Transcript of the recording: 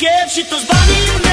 σκέψη το σβάνι